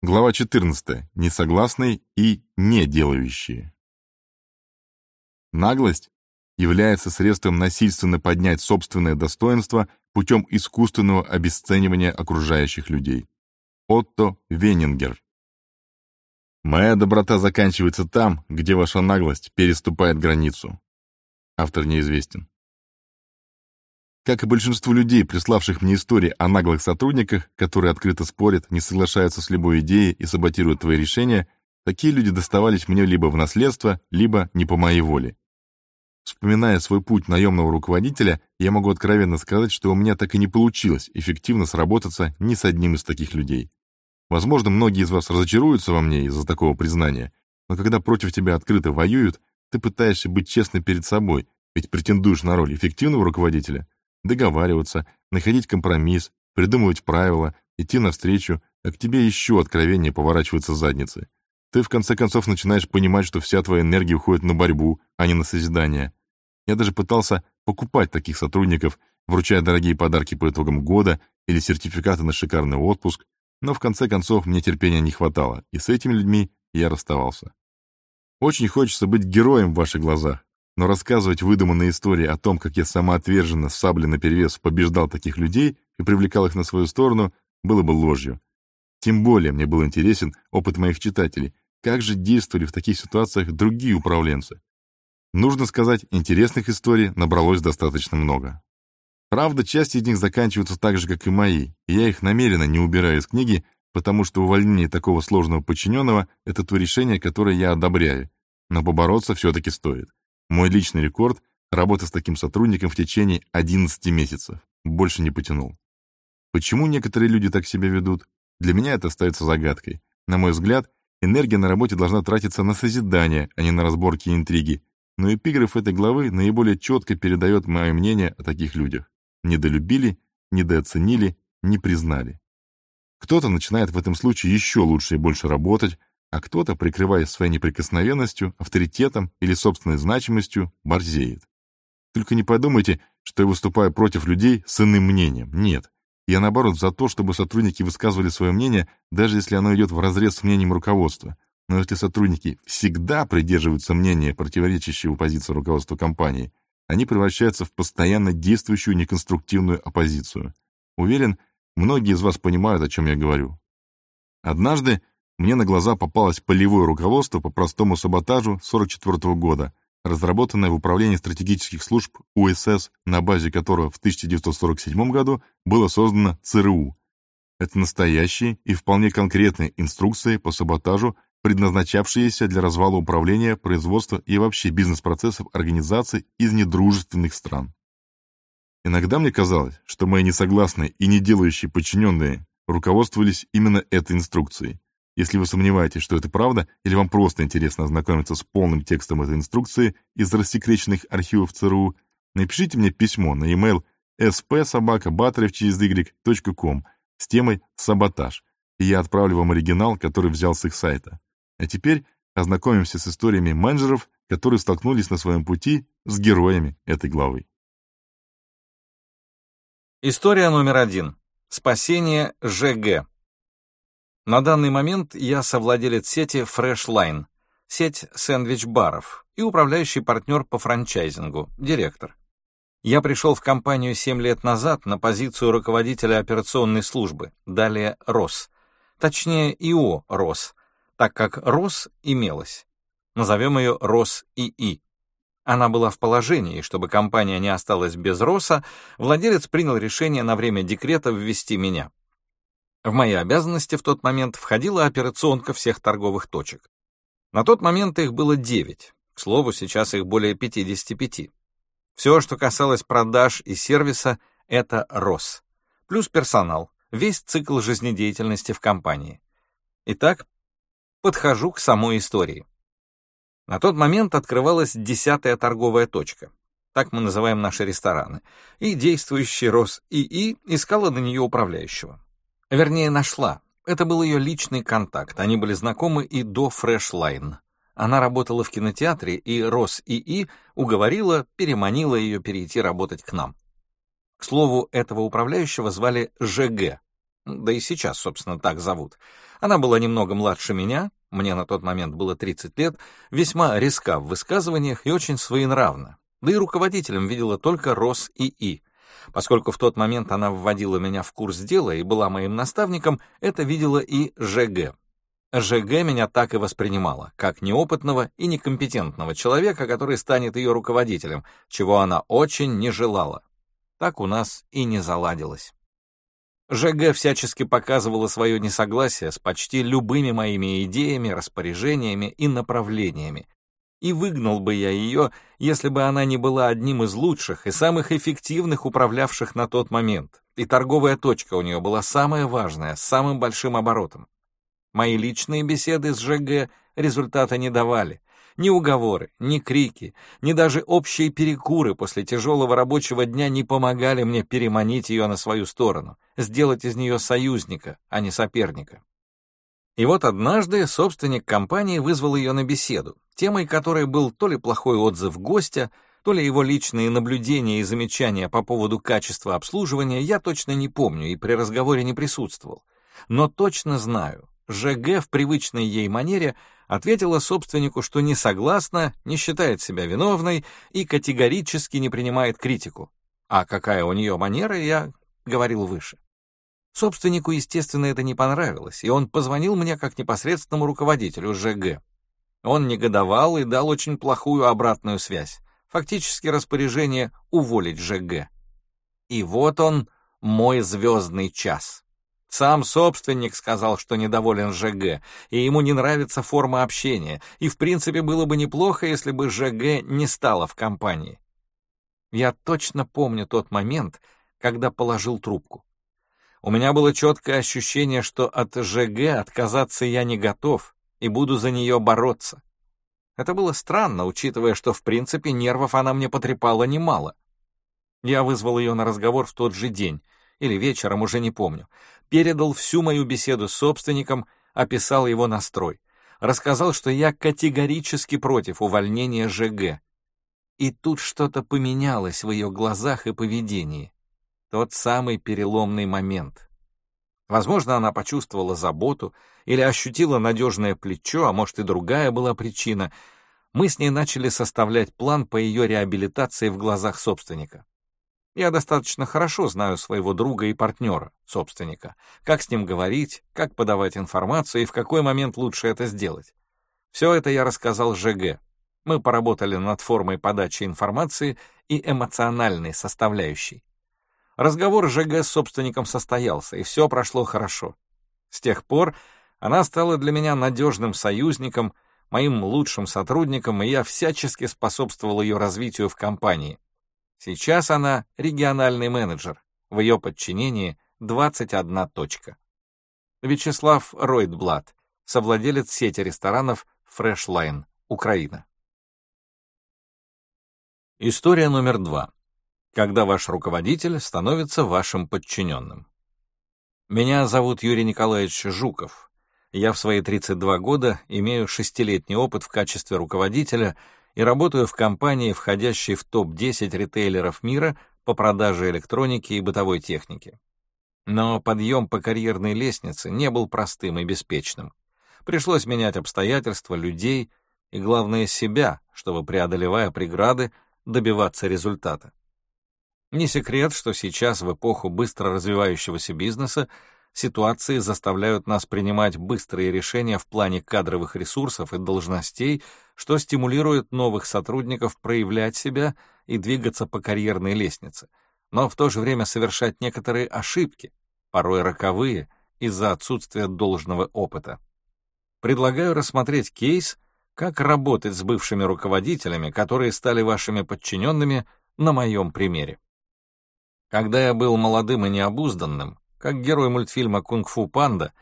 Глава 14. Несогласные и не делающие. Наглость является средством насильственно поднять собственное достоинство путем искусственного обесценивания окружающих людей. Отто Венингер. Моя доброта заканчивается там, где ваша наглость переступает границу. Автор неизвестен. Как и большинству людей, приславших мне истории о наглых сотрудниках, которые открыто спорят, не соглашаются с любой идеей и саботируют твои решения, такие люди доставались мне либо в наследство, либо не по моей воле. Вспоминая свой путь наемного руководителя, я могу откровенно сказать, что у меня так и не получилось эффективно сработаться ни с одним из таких людей. Возможно, многие из вас разочаруются во мне из-за такого признания, но когда против тебя открыто воюют, ты пытаешься быть честным перед собой, ведь претендуешь на роль эффективного руководителя, договариваться, находить компромисс, придумывать правила, идти навстречу, а к тебе еще откровеннее поворачиваются задницы. Ты в конце концов начинаешь понимать, что вся твоя энергия уходит на борьбу, а не на созидание. Я даже пытался покупать таких сотрудников, вручая дорогие подарки по итогам года или сертификаты на шикарный отпуск, но в конце концов мне терпения не хватало, и с этими людьми я расставался. Очень хочется быть героем в ваших глазах, но рассказывать выдуманные истории о том, как я самоотверженно с саблей наперевес побеждал таких людей и привлекал их на свою сторону, было бы ложью. Тем более мне был интересен опыт моих читателей, как же действовали в таких ситуациях другие управленцы. Нужно сказать, интересных историй набралось достаточно много. Правда, часть из них заканчиваются так же, как и мои, и я их намеренно не убираю из книги, потому что увольнение такого сложного подчиненного — это то решение, которое я одобряю, но побороться все-таки стоит. Мой личный рекорд — работа с таким сотрудником в течение 11 месяцев. Больше не потянул. Почему некоторые люди так себя ведут? Для меня это остается загадкой. На мой взгляд, энергия на работе должна тратиться на созидание, а не на разборки и интриги, но эпиграф этой главы наиболее четко передает мое мнение о таких людях. Недолюбили, недооценили, не признали. Кто-то начинает в этом случае еще лучше и больше работать, а кто-то, прикрываясь своей неприкосновенностью, авторитетом или собственной значимостью, борзеет. Только не подумайте, что я выступаю против людей с иным мнением. Нет. Я, наоборот, за то, чтобы сотрудники высказывали свое мнение, даже если оно идет вразрез с мнением руководства. Но если сотрудники всегда придерживаются мнения, противоречащего позиции руководства компании, они превращаются в постоянно действующую неконструктивную оппозицию. Уверен, многие из вас понимают, о чем я говорю. Однажды мне на глаза попалось полевое руководство по простому саботажу 44 года, разработанное в Управлении стратегических служб УСС, на базе которого в 1947 году было создано ЦРУ. Это настоящие и вполне конкретные инструкции по саботажу предназначавшиеся для развала управления, производства и вообще бизнес-процессов организаций из недружественных стран. Иногда мне казалось, что мои несогласные и не делающие подчиненные руководствовались именно этой инструкцией. Если вы сомневаетесь, что это правда, или вам просто интересно ознакомиться с полным текстом этой инструкции из рассекреченных архивов ЦРУ, напишите мне письмо на e-mail sp.sobaka.batrev.com с темой «Саботаж», и я отправлю вам оригинал, который взял с их сайта. А теперь ознакомимся с историями менеджеров, которые столкнулись на своем пути с героями этой главы. История номер один. Спасение ЖГ. На данный момент я совладелец сети Freshline, сеть сэндвич-баров и управляющий партнер по франчайзингу, директор. Я пришел в компанию 7 лет назад на позицию руководителя операционной службы, далее РОС, точнее ИО РОС, так как РОС имелась. Назовем ее РОС-ИИ. Она была в положении, чтобы компания не осталась без РОСа, владелец принял решение на время декрета ввести меня. В мои обязанности в тот момент входила операционка всех торговых точек. На тот момент их было 9, к слову, сейчас их более 55. Все, что касалось продаж и сервиса, это РОС. Плюс персонал, весь цикл жизнедеятельности в компании. Итак, подхожу к самой истории. На тот момент открывалась десятая торговая точка. Так мы называем наши рестораны. И действующий Рос ИИ искала на нее управляющего. Вернее, нашла. Это был ее личный контакт. Они были знакомы и до Freshline. Она работала в кинотеатре, и Рос ИИ уговорила, переманила ее перейти работать к нам. К слову, этого управляющего звали ЖГ. да и сейчас, собственно, так зовут. Она была немного младше меня, мне на тот момент было 30 лет, весьма резка в высказываниях и очень своенравна. Да и руководителем видела только Рос и И. Поскольку в тот момент она вводила меня в курс дела и была моим наставником, это видела и ЖГ. ЖГ меня так и воспринимала, как неопытного и некомпетентного человека, который станет ее руководителем, чего она очень не желала. Так у нас и не заладилось. ЖГ всячески показывала свое несогласие с почти любыми моими идеями, распоряжениями и направлениями. И выгнал бы я ее, если бы она не была одним из лучших и самых эффективных управлявших на тот момент. И торговая точка у нее была самая важная, с самым большим оборотом. Мои личные беседы с ЖГ результата не давали. Ни уговоры, ни крики, ни даже общие перекуры после тяжелого рабочего дня не помогали мне переманить ее на свою сторону, сделать из нее союзника, а не соперника. И вот однажды собственник компании вызвал ее на беседу, темой которой был то ли плохой отзыв гостя, то ли его личные наблюдения и замечания по поводу качества обслуживания, я точно не помню и при разговоре не присутствовал. Но точно знаю, ЖГ в привычной ей манере ответила собственнику, что не согласна, не считает себя виновной и категорически не принимает критику. А какая у нее манера, я говорил выше. Собственнику, естественно, это не понравилось, и он позвонил мне как непосредственному руководителю ЖГ. Он негодовал и дал очень плохую обратную связь, фактически распоряжение уволить ЖГ. И вот он, мой звездный час. Сам собственник сказал, что недоволен ЖГ, и ему не нравится форма общения, и в принципе было бы неплохо, если бы ЖГ не стала в компании. Я точно помню тот момент, когда положил трубку. У меня было четкое ощущение, что от ЖГ отказаться я не готов и буду за нее бороться. Это было странно, учитывая, что в принципе нервов она мне потрепала немало. Я вызвал ее на разговор в тот же день, или вечером, уже не помню, передал всю мою беседу с собственником, описал его настрой, рассказал, что я категорически против увольнения ЖГ. И тут что-то поменялось в ее глазах и поведении. Тот самый переломный момент. Возможно, она почувствовала заботу или ощутила надежное плечо, а может и другая была причина. Мы с ней начали составлять план по ее реабилитации в глазах собственника. Я достаточно хорошо знаю своего друга и партнера, собственника, как с ним говорить, как подавать информацию и в какой момент лучше это сделать. Все это я рассказал ЖГ. Мы поработали над формой подачи информации и эмоциональной составляющей. Разговор ЖГ с собственником состоялся, и все прошло хорошо. С тех пор она стала для меня надежным союзником, моим лучшим сотрудником, и я всячески способствовал ее развитию в компании. Сейчас она региональный менеджер. В ее подчинении 21 точка. Вячеслав Ройтблат, совладелец сети ресторанов Freshline, Украина. История номер два. Когда ваш руководитель становится вашим подчиненным. Меня зовут Юрий Николаевич Жуков. Я в свои 32 года имею шестилетний опыт в качестве руководителя — и работаю в компании, входящей в топ-10 ритейлеров мира по продаже электроники и бытовой техники. Но подъем по карьерной лестнице не был простым и беспечным. Пришлось менять обстоятельства, людей и, главное, себя, чтобы, преодолевая преграды, добиваться результата. Не секрет, что сейчас, в эпоху быстро развивающегося бизнеса, ситуации заставляют нас принимать быстрые решения в плане кадровых ресурсов и должностей, что стимулирует новых сотрудников проявлять себя и двигаться по карьерной лестнице, но в то же время совершать некоторые ошибки, порой роковые, из-за отсутствия должного опыта. Предлагаю рассмотреть кейс, как работать с бывшими руководителями, которые стали вашими подчиненными, на моем примере. Когда я был молодым и необузданным, как герой мультфильма «Кунг-фу панда»,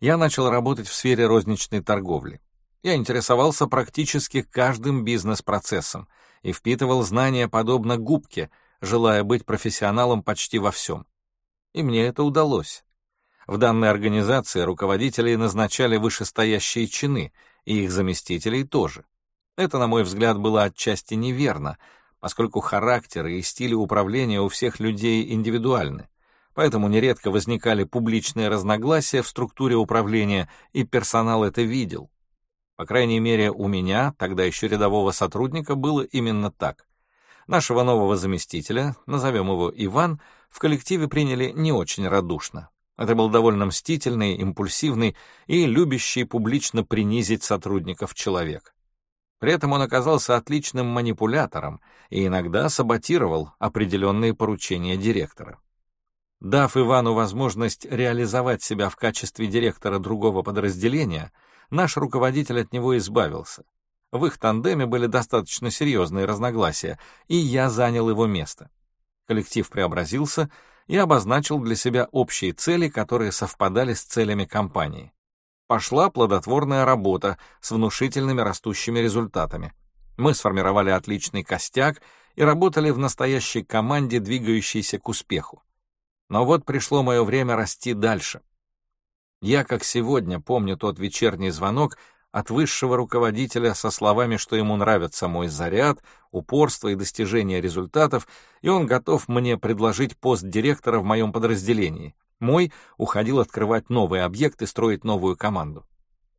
я начал работать в сфере розничной торговли. Я интересовался практически каждым бизнес-процессом и впитывал знания подобно губке, желая быть профессионалом почти во всем. И мне это удалось. В данной организации руководителей назначали вышестоящие чины, и их заместителей тоже. Это, на мой взгляд, было отчасти неверно, поскольку характеры и стили управления у всех людей индивидуальны поэтому нередко возникали публичные разногласия в структуре управления, и персонал это видел. По крайней мере, у меня, тогда еще рядового сотрудника, было именно так. Нашего нового заместителя, назовем его Иван, в коллективе приняли не очень радушно. Это был довольно мстительный, импульсивный и любящий публично принизить сотрудников человек. При этом он оказался отличным манипулятором и иногда саботировал определенные поручения директора. Дав Ивану возможность реализовать себя в качестве директора другого подразделения, наш руководитель от него избавился. В их тандеме были достаточно серьезные разногласия, и я занял его место. Коллектив преобразился и обозначил для себя общие цели, которые совпадали с целями компании. Пошла плодотворная работа с внушительными растущими результатами. Мы сформировали отличный костяк и работали в настоящей команде, двигающейся к успеху. Но вот пришло мое время расти дальше. Я, как сегодня, помню тот вечерний звонок от высшего руководителя со словами, что ему нравится мой заряд, упорство и достижение результатов, и он готов мне предложить пост директора в моем подразделении. Мой уходил открывать новый объект и строить новую команду.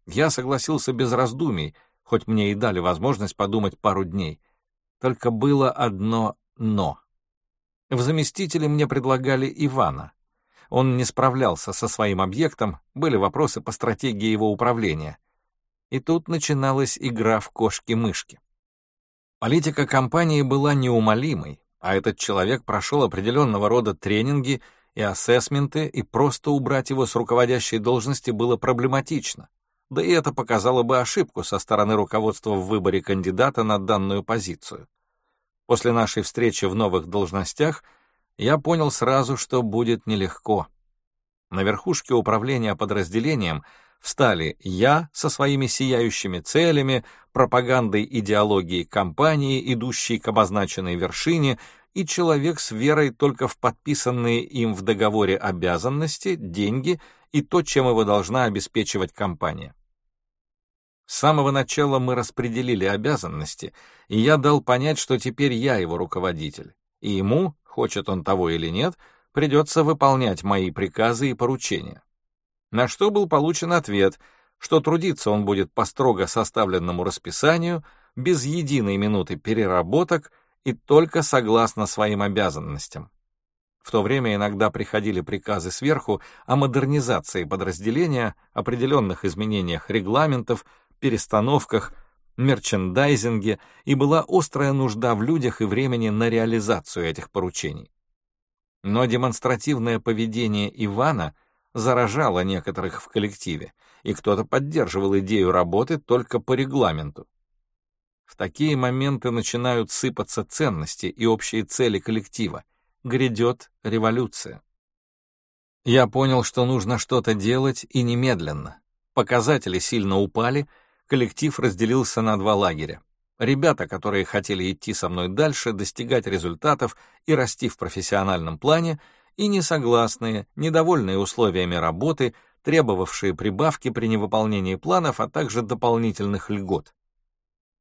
Я согласился без раздумий, хоть мне и дали возможность подумать пару дней. Только было одно «но». В заместителе мне предлагали Ивана. Он не справлялся со своим объектом, были вопросы по стратегии его управления. И тут начиналась игра в кошки-мышки. Политика компании была неумолимой, а этот человек прошел определенного рода тренинги и ассессменты, и просто убрать его с руководящей должности было проблематично. Да и это показало бы ошибку со стороны руководства в выборе кандидата на данную позицию. После нашей встречи в новых должностях я понял сразу, что будет нелегко. На верхушке управления подразделением встали я со своими сияющими целями, пропагандой идеологии компании, идущей к обозначенной вершине, и человек с верой только в подписанные им в договоре обязанности, деньги и то, чем его должна обеспечивать компания. С самого начала мы распределили обязанности, и я дал понять, что теперь я его руководитель, и ему, хочет он того или нет, придется выполнять мои приказы и поручения. На что был получен ответ, что трудиться он будет по строго составленному расписанию, без единой минуты переработок и только согласно своим обязанностям. В то время иногда приходили приказы сверху о модернизации подразделения, определенных изменениях регламентов, перестановках, мерчендайзинге, и была острая нужда в людях и времени на реализацию этих поручений. Но демонстративное поведение Ивана заражало некоторых в коллективе, и кто-то поддерживал идею работы только по регламенту. В такие моменты начинают сыпаться ценности и общие цели коллектива. Грядет революция. Я понял, что нужно что-то делать и немедленно. Показатели сильно упали, коллектив разделился на два лагеря. Ребята, которые хотели идти со мной дальше, достигать результатов и расти в профессиональном плане, и несогласные, недовольные условиями работы, требовавшие прибавки при невыполнении планов, а также дополнительных льгот.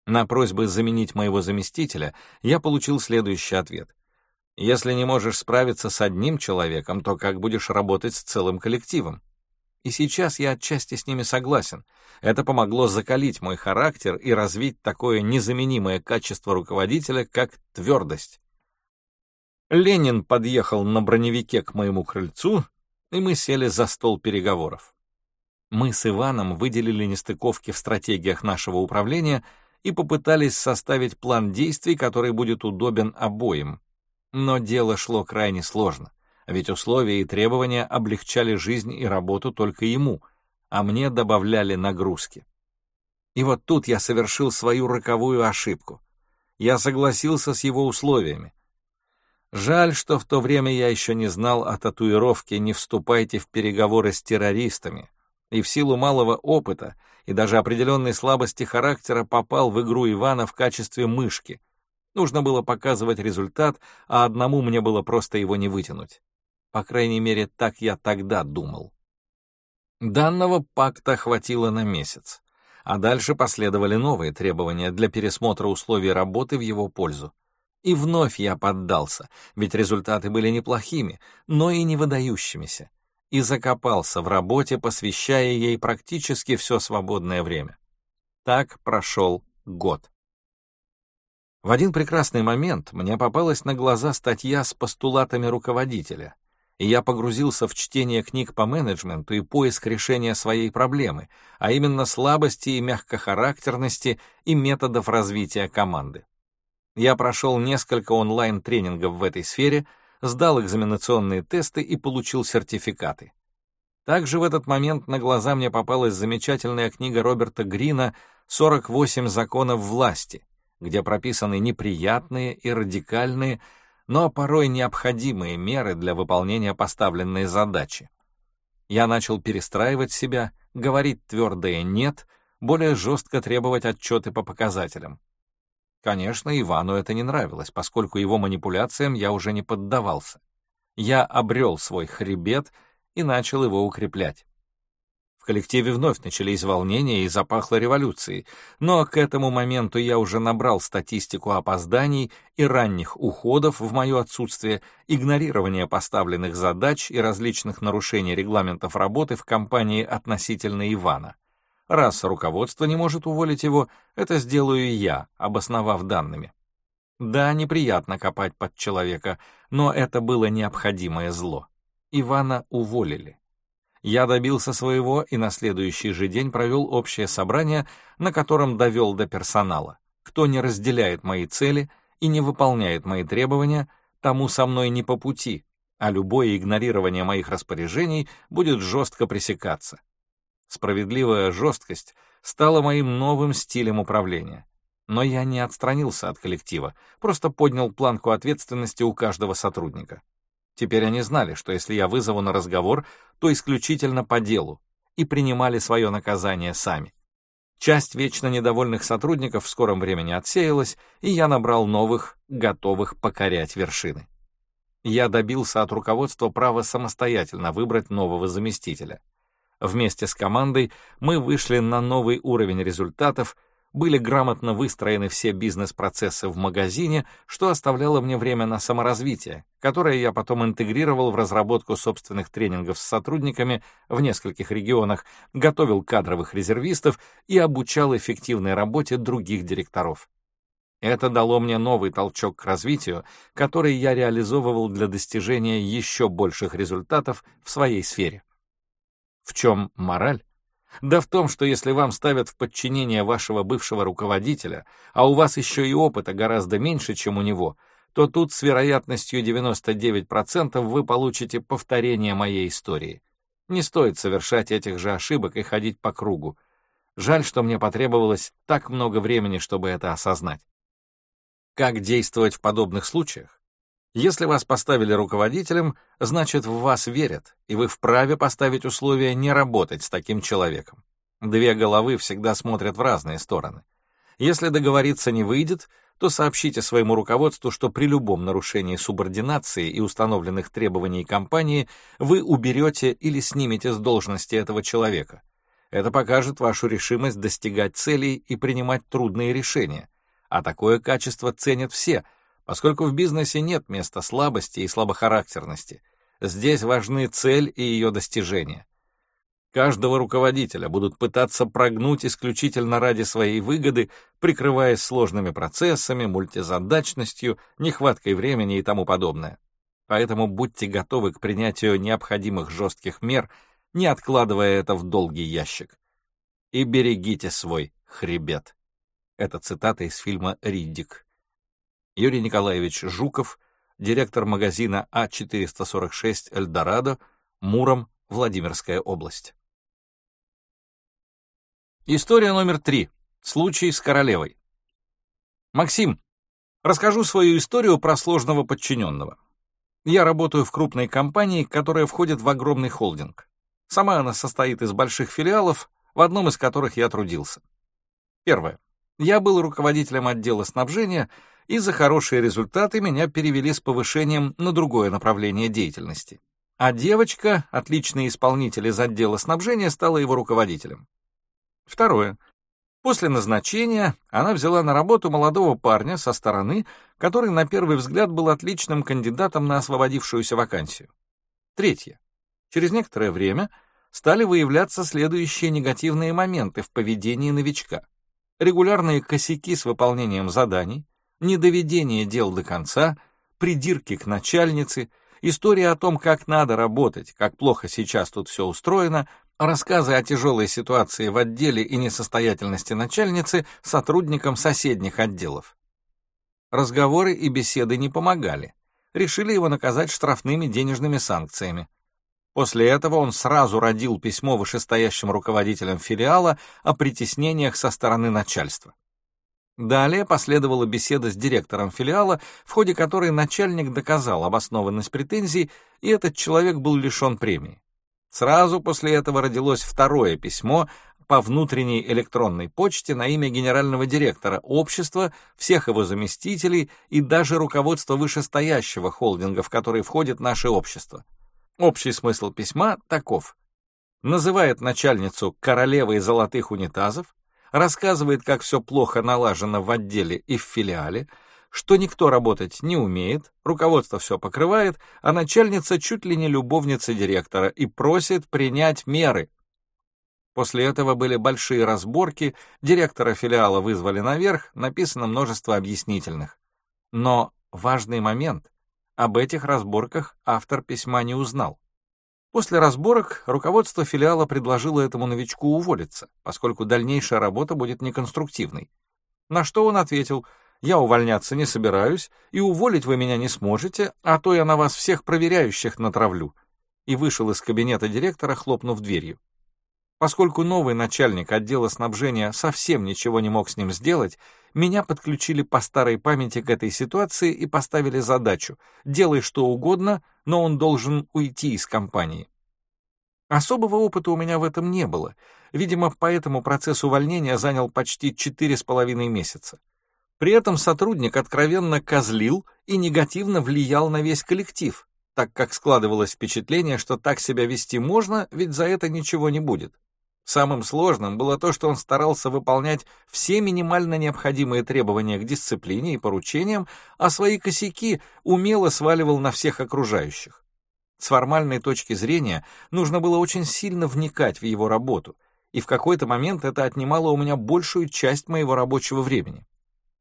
На просьбы заменить моего заместителя я получил следующий ответ. Если не можешь справиться с одним человеком, то как будешь работать с целым коллективом? И сейчас я отчасти с ними согласен. Это помогло закалить мой характер и развить такое незаменимое качество руководителя, как твердость. Ленин подъехал на броневике к моему крыльцу, и мы сели за стол переговоров. Мы с Иваном выделили нестыковки в стратегиях нашего управления и попытались составить план действий, который будет удобен обоим. Но дело шло крайне сложно ведь условия и требования облегчали жизнь и работу только ему, а мне добавляли нагрузки. И вот тут я совершил свою роковую ошибку. Я согласился с его условиями. Жаль, что в то время я еще не знал о татуировке «Не вступайте в переговоры с террористами», и в силу малого опыта и даже определенной слабости характера попал в игру Ивана в качестве мышки. Нужно было показывать результат, а одному мне было просто его не вытянуть. По крайней мере, так я тогда думал. Данного пакта хватило на месяц, а дальше последовали новые требования для пересмотра условий работы в его пользу. И вновь я поддался, ведь результаты были неплохими, но и не выдающимися, и закопался в работе, посвящая ей практически все свободное время. Так прошел год. В один прекрасный момент мне попалась на глаза статья с постулатами руководителя, и я погрузился в чтение книг по менеджменту и поиск решения своей проблемы, а именно слабости и мягкохарактерности и методов развития команды. Я прошел несколько онлайн-тренингов в этой сфере, сдал экзаменационные тесты и получил сертификаты. Также в этот момент на глаза мне попалась замечательная книга Роберта Грина «48 законов власти», где прописаны неприятные и радикальные, но порой необходимые меры для выполнения поставленной задачи. Я начал перестраивать себя, говорить твердое «нет», более жестко требовать отчеты по показателям. Конечно, Ивану это не нравилось, поскольку его манипуляциям я уже не поддавался. Я обрел свой хребет и начал его укреплять. Коллективе вновь начались волнения и запахло революцией, но к этому моменту я уже набрал статистику опозданий и ранних уходов в мое отсутствие, игнорирование поставленных задач и различных нарушений регламентов работы в компании относительно Ивана. Раз руководство не может уволить его, это сделаю я, обосновав данными. Да, неприятно копать под человека, но это было необходимое зло. Ивана уволили. Я добился своего и на следующий же день провел общее собрание, на котором довел до персонала. Кто не разделяет мои цели и не выполняет мои требования, тому со мной не по пути, а любое игнорирование моих распоряжений будет жестко пресекаться. Справедливая жесткость стала моим новым стилем управления. Но я не отстранился от коллектива, просто поднял планку ответственности у каждого сотрудника. Теперь они знали, что если я вызову на разговор, то исключительно по делу, и принимали свое наказание сами. Часть вечно недовольных сотрудников в скором времени отсеялась, и я набрал новых, готовых покорять вершины. Я добился от руководства права самостоятельно выбрать нового заместителя. Вместе с командой мы вышли на новый уровень результатов, были грамотно выстроены все бизнес-процессы в магазине, что оставляло мне время на саморазвитие, которое я потом интегрировал в разработку собственных тренингов с сотрудниками в нескольких регионах, готовил кадровых резервистов и обучал эффективной работе других директоров. Это дало мне новый толчок к развитию, который я реализовывал для достижения еще больших результатов в своей сфере. В чем мораль? Да в том, что если вам ставят в подчинение вашего бывшего руководителя, а у вас еще и опыта гораздо меньше, чем у него, то тут с вероятностью 99% вы получите повторение моей истории. Не стоит совершать этих же ошибок и ходить по кругу. Жаль, что мне потребовалось так много времени, чтобы это осознать. Как действовать в подобных случаях? Если вас поставили руководителем, значит, в вас верят, и вы вправе поставить условия не работать с таким человеком. Две головы всегда смотрят в разные стороны. Если договориться не выйдет, то сообщите своему руководству, что при любом нарушении субординации и установленных требований компании вы уберете или снимете с должности этого человека. Это покажет вашу решимость достигать целей и принимать трудные решения. А такое качество ценят все — поскольку в бизнесе нет места слабости и слабохарактерности. Здесь важны цель и ее достижение. Каждого руководителя будут пытаться прогнуть исключительно ради своей выгоды, прикрываясь сложными процессами, мультизадачностью, нехваткой времени и тому подобное. Поэтому будьте готовы к принятию необходимых жестких мер, не откладывая это в долгий ящик. И берегите свой хребет. Это цитата из фильма «Риддик». Юрий Николаевич Жуков, директор магазина А446 «Эльдорадо», Муром, Владимирская область. История номер три. Случай с королевой. Максим, расскажу свою историю про сложного подчиненного. Я работаю в крупной компании, которая входит в огромный холдинг. Сама она состоит из больших филиалов, в одном из которых я трудился. Первое. Я был руководителем отдела снабжения, и за хорошие результаты меня перевели с повышением на другое направление деятельности. А девочка, отличный исполнитель из отдела снабжения, стала его руководителем. Второе. После назначения она взяла на работу молодого парня со стороны, который на первый взгляд был отличным кандидатом на освободившуюся вакансию. Третье. Через некоторое время стали выявляться следующие негативные моменты в поведении новичка. Регулярные косяки с выполнением заданий, недоведение дел до конца, придирки к начальнице, история о том, как надо работать, как плохо сейчас тут все устроено, рассказы о тяжелой ситуации в отделе и несостоятельности начальницы сотрудникам соседних отделов. Разговоры и беседы не помогали. Решили его наказать штрафными денежными санкциями. После этого он сразу родил письмо вышестоящим руководителям филиала о притеснениях со стороны начальства. Далее последовала беседа с директором филиала, в ходе которой начальник доказал обоснованность претензий, и этот человек был лишен премии. Сразу после этого родилось второе письмо по внутренней электронной почте на имя генерального директора общества, всех его заместителей и даже руководства вышестоящего холдинга, в который входит наше общество. Общий смысл письма таков. Называет начальницу королевой золотых унитазов, рассказывает, как все плохо налажено в отделе и в филиале, что никто работать не умеет, руководство все покрывает, а начальница чуть ли не любовница директора и просит принять меры. После этого были большие разборки, директора филиала вызвали наверх, написано множество объяснительных. Но важный момент — об этих разборках автор письма не узнал. После разборок руководство филиала предложило этому новичку уволиться, поскольку дальнейшая работа будет неконструктивной. На что он ответил — я увольняться не собираюсь, и уволить вы меня не сможете, а то я на вас всех проверяющих натравлю». И вышел из кабинета директора, хлопнув дверью. Поскольку новый начальник отдела снабжения совсем ничего не мог с ним сделать, меня подключили по старой памяти к этой ситуации и поставили задачу «делай что угодно, но он должен уйти из компании». Особого опыта у меня в этом не было. Видимо, поэтому процесс увольнения занял почти четыре с половиной месяца. При этом сотрудник откровенно козлил и негативно влиял на весь коллектив, так как складывалось впечатление, что так себя вести можно, ведь за это ничего не будет. Самым сложным было то, что он старался выполнять все минимально необходимые требования к дисциплине и поручениям, а свои косяки умело сваливал на всех окружающих. С формальной точки зрения нужно было очень сильно вникать в его работу, и в какой-то момент это отнимало у меня большую часть моего рабочего времени.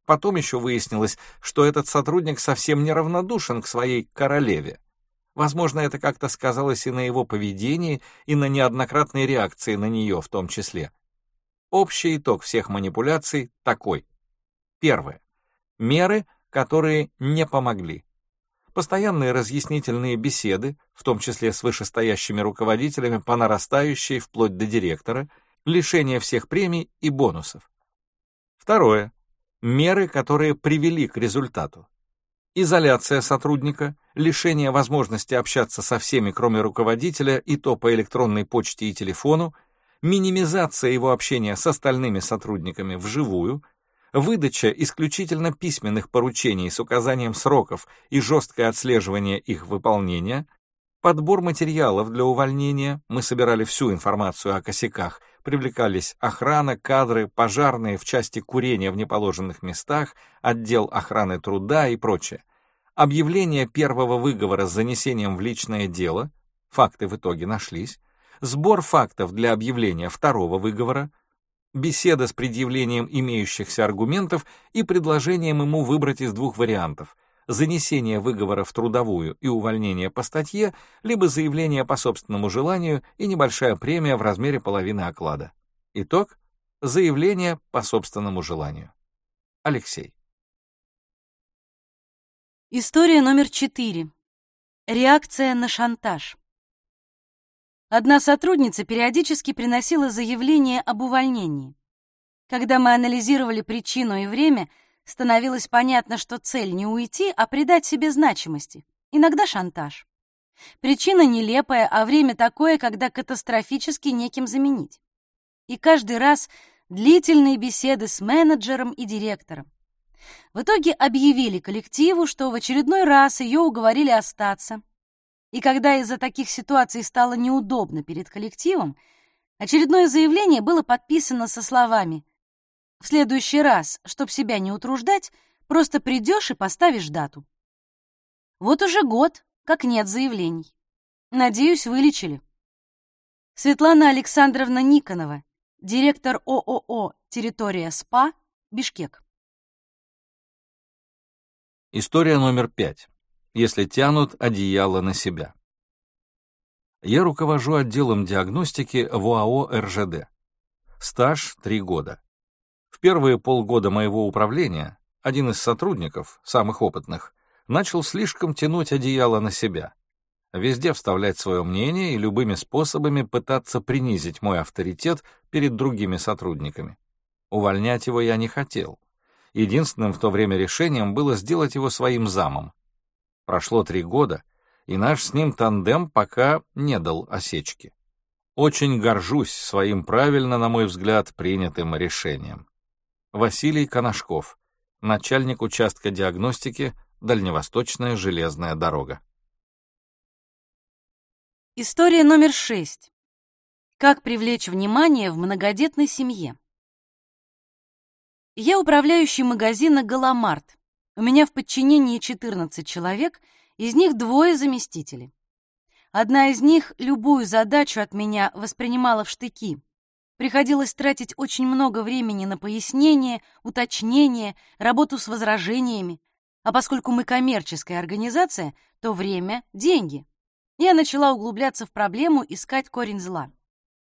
Потом еще выяснилось, что этот сотрудник совсем неравнодушен к своей королеве. Возможно, это как-то сказалось и на его поведении, и на неоднократной реакции на нее в том числе. Общий итог всех манипуляций такой. Первое. Меры, которые не помогли. Постоянные разъяснительные беседы, в том числе с вышестоящими руководителями по нарастающей вплоть до директора, лишение всех премий и бонусов. Второе меры, которые привели к результату. Изоляция сотрудника, лишение возможности общаться со всеми, кроме руководителя, и то по электронной почте и телефону, минимизация его общения с остальными сотрудниками вживую, выдача исключительно письменных поручений с указанием сроков и жесткое отслеживание их выполнения, подбор материалов для увольнения, мы собирали всю информацию о косяках, привлекались охрана, кадры, пожарные в части курения в неположенных местах, отдел охраны труда и прочее. Объявление первого выговора с занесением в личное дело, факты в итоге нашлись, сбор фактов для объявления второго выговора, беседа с предъявлением имеющихся аргументов и предложением ему выбрать из двух вариантов — занесение выговора в трудовую и увольнение по статье, либо заявление по собственному желанию и небольшая премия в размере половины оклада. Итог — заявление по собственному желанию. Алексей. История номер четыре. Реакция на шантаж. Одна сотрудница периодически приносила заявление об увольнении. Когда мы анализировали причину и время — становилось понятно, что цель не уйти, а придать себе значимости. Иногда шантаж. Причина нелепая, а время такое, когда катастрофически неким заменить. И каждый раз длительные беседы с менеджером и директором. В итоге объявили коллективу, что в очередной раз ее уговорили остаться. И когда из-за таких ситуаций стало неудобно перед коллективом, очередное заявление было подписано со словами В следующий раз, чтобы себя не утруждать, просто придешь и поставишь дату. Вот уже год, как нет заявлений. Надеюсь, вылечили. Светлана Александровна Никонова, директор ООО «Территория СПА», Бишкек. История номер пять. Если тянут одеяло на себя. Я руковожу отделом диагностики в ОАО РЖД. Стаж — три года. В первые полгода моего управления один из сотрудников, самых опытных, начал слишком тянуть одеяло на себя. Везде вставлять свое мнение и любыми способами пытаться принизить мой авторитет перед другими сотрудниками. Увольнять его я не хотел. Единственным в то время решением было сделать его своим замом. Прошло три года, и наш с ним тандем пока не дал осечки. Очень горжусь своим правильно, на мой взгляд, принятым решением. Василий Коношков, начальник участка диагностики Дальневосточная железная дорога. История номер шесть. Как привлечь внимание в многодетной семье? Я управляющий магазина «Галамарт». У меня в подчинении 14 человек, из них двое заместителей. Одна из них любую задачу от меня воспринимала в штыки. Приходилось тратить очень много времени на пояснение, уточнение, работу с возражениями. А поскольку мы коммерческая организация, то время — деньги. Я начала углубляться в проблему, искать корень зла.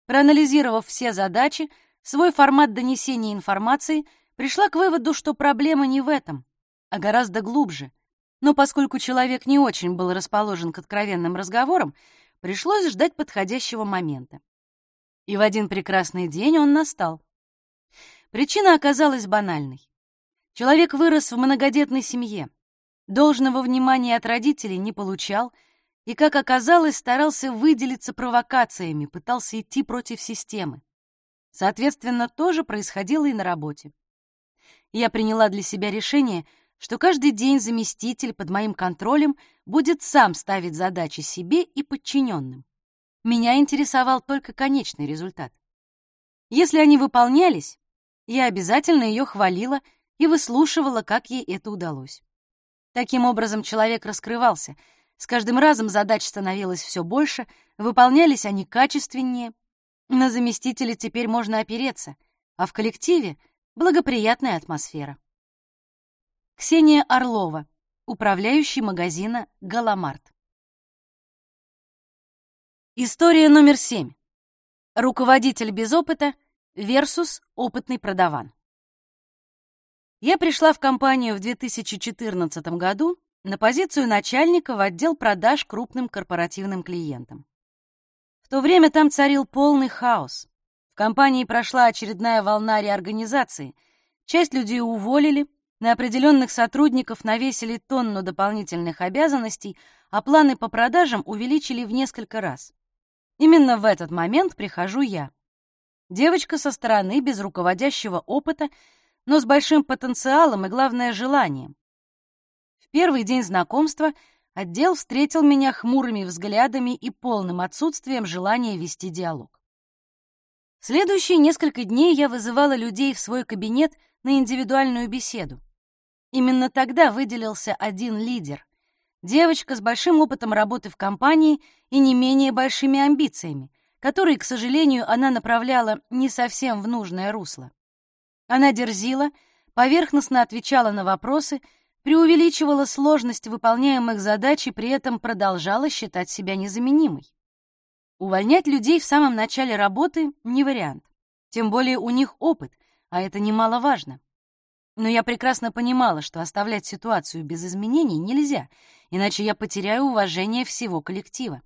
Проанализировав все задачи, свой формат донесения информации, пришла к выводу, что проблема не в этом, а гораздо глубже. Но поскольку человек не очень был расположен к откровенным разговорам, пришлось ждать подходящего момента. И в один прекрасный день он настал. Причина оказалась банальной. Человек вырос в многодетной семье, должного внимания от родителей не получал и, как оказалось, старался выделиться провокациями, пытался идти против системы. Соответственно, тоже происходило и на работе. Я приняла для себя решение, что каждый день заместитель под моим контролем будет сам ставить задачи себе и подчиненным. Меня интересовал только конечный результат. Если они выполнялись, я обязательно ее хвалила и выслушивала, как ей это удалось. Таким образом, человек раскрывался. С каждым разом задач становилось все больше, выполнялись они качественнее. На заместителя теперь можно опереться, а в коллективе — благоприятная атмосфера. Ксения Орлова, управляющий магазина «Галамарт». История номер семь. Руководитель без опыта versus опытный продаван. Я пришла в компанию в 2014 году на позицию начальника в отдел продаж крупным корпоративным клиентам. В то время там царил полный хаос. В компании прошла очередная волна реорганизации. Часть людей уволили, на определенных сотрудников навесили тонну дополнительных обязанностей, а планы по продажам увеличили в несколько раз. Именно в этот момент прихожу я. Девочка со стороны, без руководящего опыта, но с большим потенциалом и, главное, желанием. В первый день знакомства отдел встретил меня хмурыми взглядами и полным отсутствием желания вести диалог. Следующие несколько дней я вызывала людей в свой кабинет на индивидуальную беседу. Именно тогда выделился один лидер, Девочка с большим опытом работы в компании и не менее большими амбициями, которые, к сожалению, она направляла не совсем в нужное русло. Она дерзила, поверхностно отвечала на вопросы, преувеличивала сложность выполняемых задач и при этом продолжала считать себя незаменимой. Увольнять людей в самом начале работы — не вариант. Тем более у них опыт, а это немаловажно. Но я прекрасно понимала, что оставлять ситуацию без изменений нельзя, иначе я потеряю уважение всего коллектива.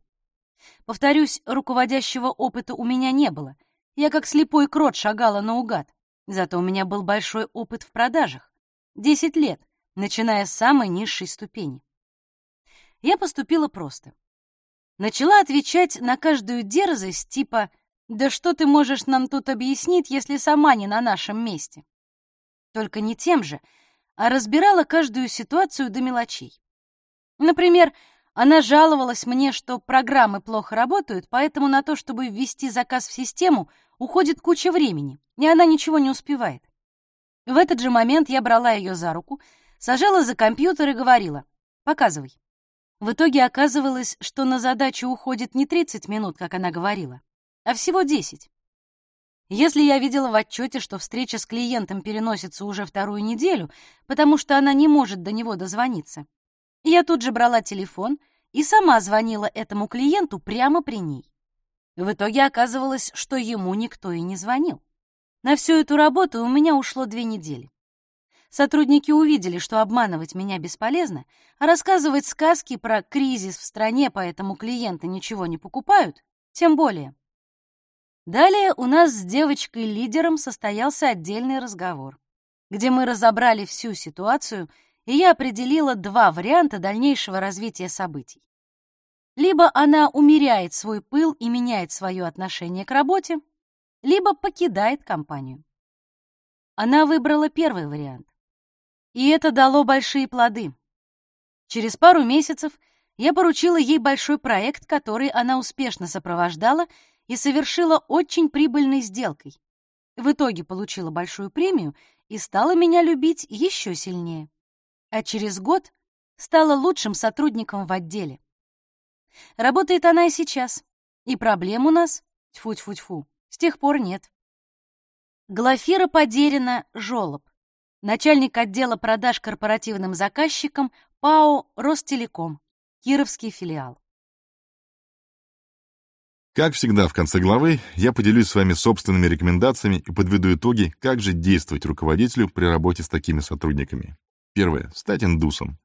Повторюсь, руководящего опыта у меня не было. Я как слепой крот шагала наугад. Зато у меня был большой опыт в продажах. Десять лет, начиная с самой низшей ступени. Я поступила просто. Начала отвечать на каждую дерзость типа «Да что ты можешь нам тут объяснить, если сама не на нашем месте?» Только не тем же, а разбирала каждую ситуацию до мелочей. Например, она жаловалась мне, что программы плохо работают, поэтому на то, чтобы ввести заказ в систему, уходит куча времени, и она ничего не успевает. В этот же момент я брала ее за руку, сажала за компьютер и говорила «Показывай». В итоге оказывалось, что на задачу уходит не 30 минут, как она говорила, а всего 10. Если я видела в отчете, что встреча с клиентом переносится уже вторую неделю, потому что она не может до него дозвониться, я тут же брала телефон и сама звонила этому клиенту прямо при ней. В итоге оказывалось, что ему никто и не звонил. На всю эту работу у меня ушло две недели. Сотрудники увидели, что обманывать меня бесполезно, а рассказывать сказки про кризис в стране, поэтому клиенты ничего не покупают, тем более. Далее у нас с девочкой-лидером состоялся отдельный разговор, где мы разобрали всю ситуацию, и я определила два варианта дальнейшего развития событий. Либо она умеряет свой пыл и меняет свое отношение к работе, либо покидает компанию. Она выбрала первый вариант. И это дало большие плоды. Через пару месяцев я поручила ей большой проект, который она успешно сопровождала и совершила очень прибыльной сделкой. В итоге получила большую премию и стала меня любить еще сильнее. А через год стала лучшим сотрудником в отделе. Работает она и сейчас, и проблем у нас, тьфу-тьфу-тьфу, с тех пор нет. Глафира Подерина Жолоб, начальник отдела продаж корпоративным заказчикам ПАО «Ростелеком», Кировский филиал. Как всегда в конце главы, я поделюсь с вами собственными рекомендациями и подведу итоги, как же действовать руководителю при работе с такими сотрудниками. Первое. Стать индусом.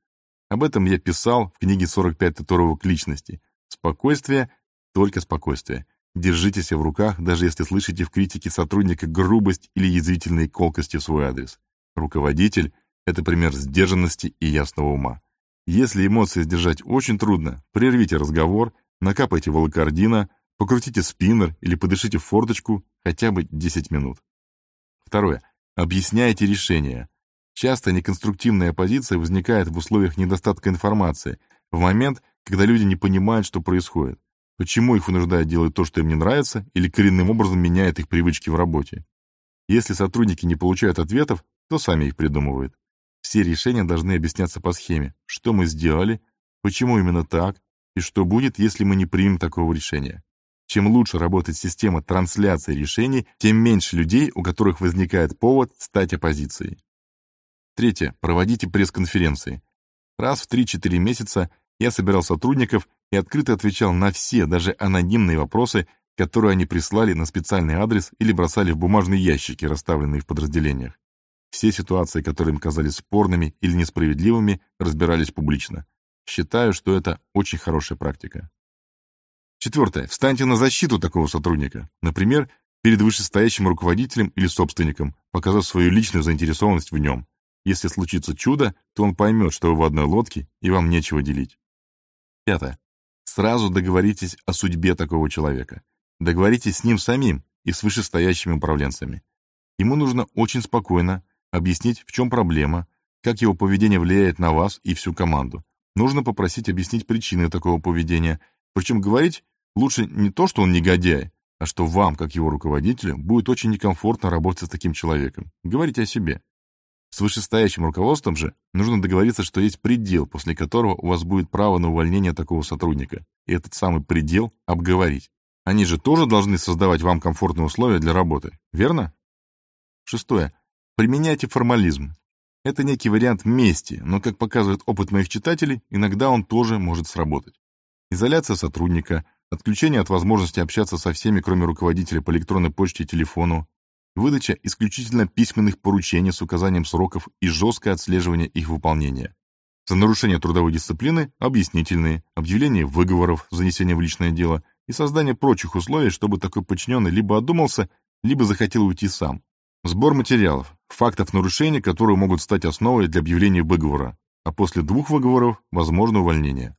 Об этом я писал в книге «45 татуировок личности». Спокойствие, только спокойствие. Держите себя в руках, даже если слышите в критике сотрудника грубость или язвительные колкости в свой адрес. Руководитель — это пример сдержанности и ясного ума. Если эмоции сдержать очень трудно, прервите разговор, накапайте волокордина, Покрутите спиннер или подышите в форточку хотя бы 10 минут. Второе. Объясняйте решение. Часто неконструктивная позиция возникает в условиях недостатка информации, в момент, когда люди не понимают, что происходит, почему их вынуждают делать то, что им не нравится, или коренным образом меняет их привычки в работе. Если сотрудники не получают ответов, то сами их придумывают. Все решения должны объясняться по схеме, что мы сделали, почему именно так, и что будет, если мы не примем такого решения. Чем лучше работает система трансляции решений, тем меньше людей, у которых возникает повод стать оппозицией. Третье. Проводите пресс-конференции. Раз в 3-4 месяца я собирал сотрудников и открыто отвечал на все, даже анонимные вопросы, которые они прислали на специальный адрес или бросали в бумажные ящики, расставленные в подразделениях. Все ситуации, которые им казались спорными или несправедливыми, разбирались публично. Считаю, что это очень хорошая практика. Четвертое. Встаньте на защиту такого сотрудника. Например, перед вышестоящим руководителем или собственником, показав свою личную заинтересованность в нем. Если случится чудо, то он поймет, что вы в одной лодке, и вам нечего делить. Пятое. Сразу договоритесь о судьбе такого человека. Договоритесь с ним самим и с вышестоящими управленцами. Ему нужно очень спокойно объяснить, в чем проблема, как его поведение влияет на вас и всю команду. Нужно попросить объяснить причины такого поведения, причем говорить Лучше не то, что он негодяй, а что вам, как его руководителю, будет очень некомфортно работать с таким человеком. Говорите о себе. С вышестоящим руководством же нужно договориться, что есть предел, после которого у вас будет право на увольнение такого сотрудника, и этот самый предел обговорить. Они же тоже должны создавать вам комфортные условия для работы, верно? Шестое. Применяйте формализм. Это некий вариант мести, но, как показывает опыт моих читателей, иногда он тоже может сработать. Изоляция сотрудника, отключение от возможности общаться со всеми, кроме руководителя по электронной почте и телефону, выдача исключительно письменных поручений с указанием сроков и жесткое отслеживание их выполнения. За нарушение трудовой дисциплины – объяснительные, объявление выговоров, занесение в личное дело и создание прочих условий, чтобы такой подчиненный либо одумался, либо захотел уйти сам. Сбор материалов, фактов нарушений, которые могут стать основой для объявления выговора, а после двух выговоров – возможно увольнение.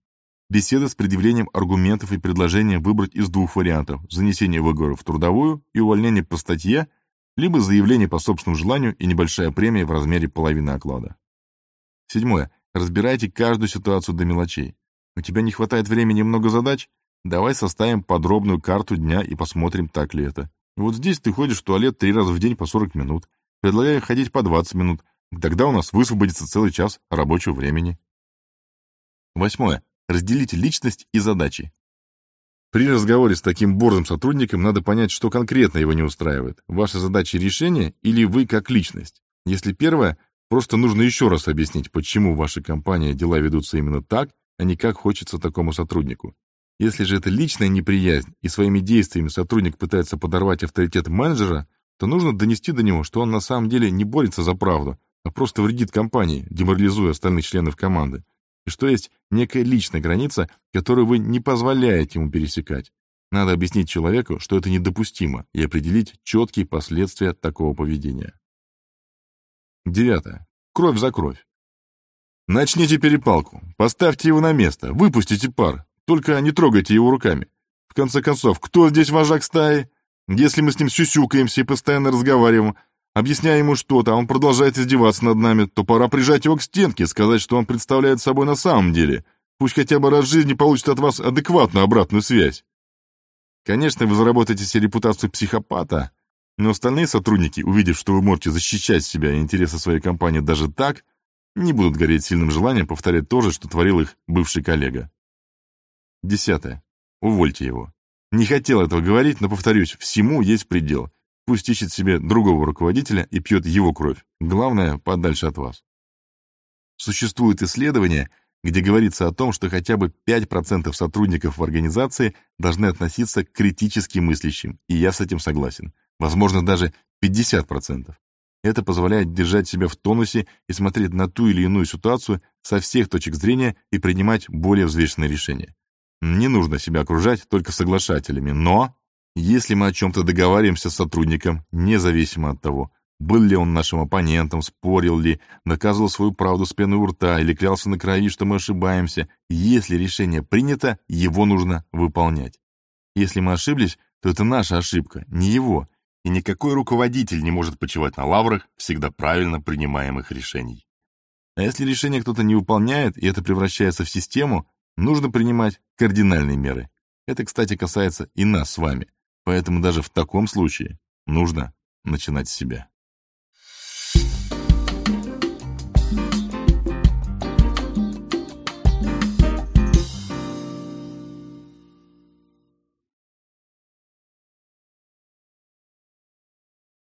Беседа с предъявлением аргументов и предложение выбрать из двух вариантов – занесение выговора в трудовую и увольнение по статье, либо заявление по собственному желанию и небольшая премия в размере половины оклада. Седьмое. Разбирайте каждую ситуацию до мелочей. У тебя не хватает времени много задач? Давай составим подробную карту дня и посмотрим, так ли это. Вот здесь ты ходишь в туалет три раза в день по 40 минут. Предлагаю ходить по 20 минут. Тогда у нас высвободится целый час рабочего времени. Восьмое. Разделите личность и задачи. При разговоре с таким борзым сотрудником надо понять, что конкретно его не устраивает. Ваша задача решения или вы как личность. Если первое, просто нужно еще раз объяснить, почему в вашей компании дела ведутся именно так, а не как хочется такому сотруднику. Если же это личная неприязнь, и своими действиями сотрудник пытается подорвать авторитет менеджера, то нужно донести до него, что он на самом деле не борется за правду, а просто вредит компании, деморализуя остальных членов команды, и что есть некая личная граница, которую вы не позволяете ему пересекать. Надо объяснить человеку, что это недопустимо, и определить четкие последствия такого поведения. Девятое. Кровь за кровь. Начните перепалку, поставьте его на место, выпустите пар, только не трогайте его руками. В конце концов, кто здесь вожак стаи? Если мы с ним сюсюкаемся и постоянно разговариваем, объясняя ему что-то, а он продолжает издеваться над нами, то пора прижать его к стенке, сказать, что он представляет собой на самом деле. Пусть хотя бы раз в жизни получит от вас адекватную обратную связь. Конечно, вы заработаете себе репутацию психопата, но остальные сотрудники, увидев, что вы можете защищать себя и интересы своей компании даже так, не будут гореть сильным желанием повторять то же, что творил их бывший коллега. Десятое. Увольте его. Не хотел этого говорить, но, повторюсь, всему есть предел. Пусть ищет себе другого руководителя и пьет его кровь. Главное, подальше от вас. Существуют исследования, где говорится о том, что хотя бы 5% сотрудников в организации должны относиться к критически мыслящим, и я с этим согласен. Возможно, даже 50%. Это позволяет держать себя в тонусе и смотреть на ту или иную ситуацию со всех точек зрения и принимать более взвешенные решения. Не нужно себя окружать только соглашателями, но если мы о чем-то договариваемся с сотрудником, независимо от того, был ли он нашим оппонентом, спорил ли, доказывал свою правду с пеной у рта или клялся на крови, что мы ошибаемся, если решение принято, его нужно выполнять. Если мы ошиблись, то это наша ошибка, не его, и никакой руководитель не может почивать на лаврах всегда правильно принимаемых решений. А если решение кто-то не выполняет, и это превращается в систему, нужно принимать кардинальные меры. Это, кстати, касается и нас с вами. Поэтому даже в таком случае нужно начинать с себя.